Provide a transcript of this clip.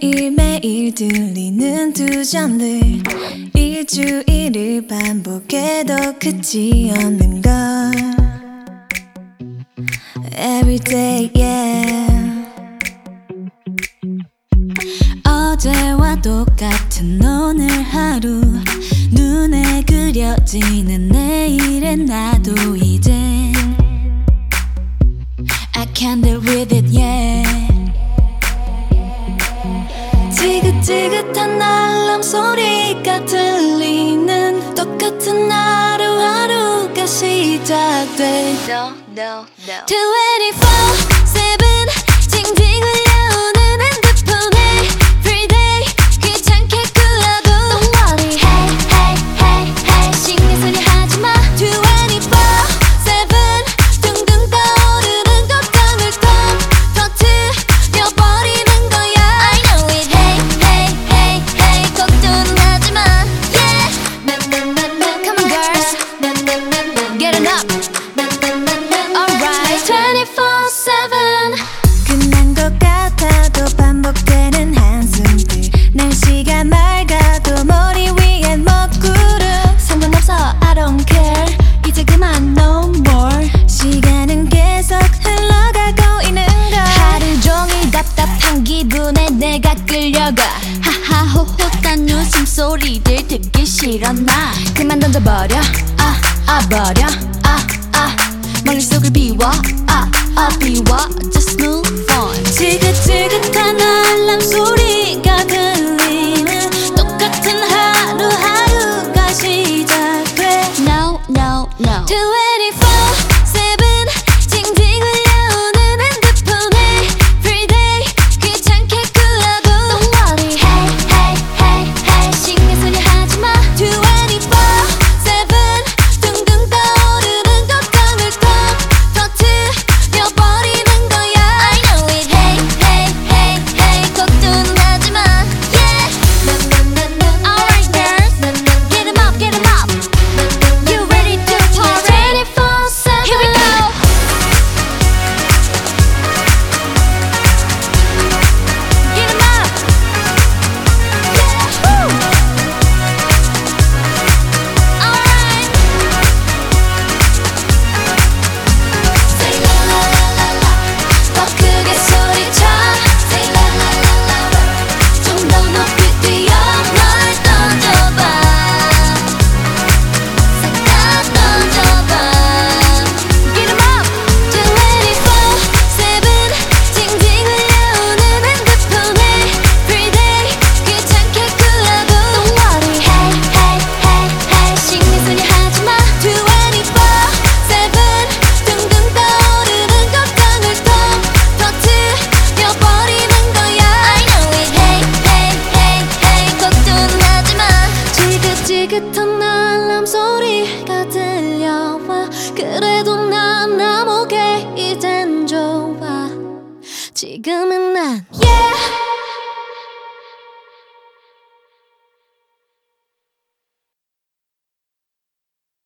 매일매일 들리는 두 잔들. 일주일을 반복해도 그치 없는 걸. Every day yeah. 어제와 똑같은 오늘 하루. 눈에 그려지는 내일엔 나도 이젠 I can't deal with it yeah. 지긋한 알람 소리가 들리는 똑같은 하루하루가 시작돼 no, no, no. 24-7 싫어 나? 그만 던져버려. 아, 아 버려. 아, 아. 멀리 속을 비워. 아, 아 비워. 그래도 난 I'm okay 이젠 좋아 지금은 난